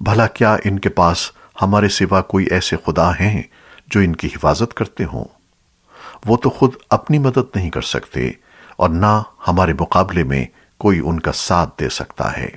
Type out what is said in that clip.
بھلا کیا ان کے پاس ہمارے سوا کوئی ایسے خدا ہیں جو ان کی حفاظت کرتے ہوں؟ وہ تو خود اپنی مدد نہیں کر سکتے اور نہ ہمارے مقابلے میں کوئی ان کا ساتھ دے سکتا ہے۔